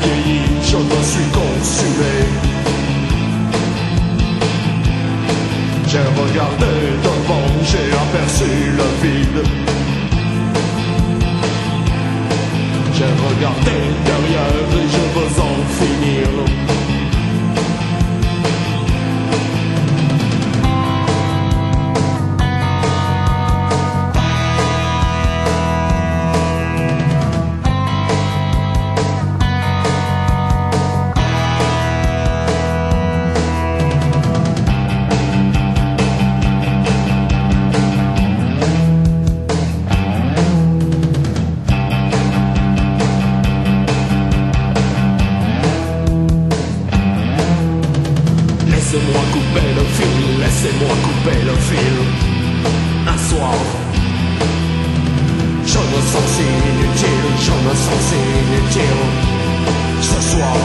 vieilli, je me suis consumé. J'ai regardé devant, j'ai aperçu le vide. J'ai regardé derrière et je veux en finir. Laissez-moi couper le fil, laissez-moi couper le fil. Un soir, je me sens si inutile, je me sens si inutile. Ce soir,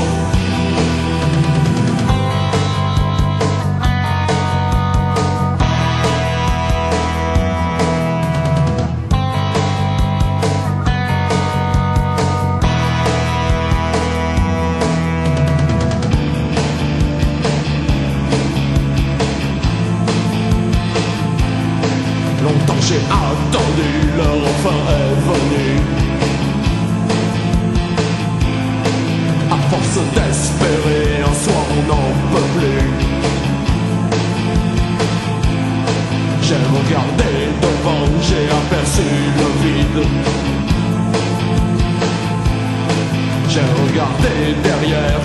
longtemps j'ai attendu, l'heure enfin est venue. À force d'espérer, un soir on n'en peut plus. J'ai regardé devant, j'ai aperçu le vide. J'ai regardé derrière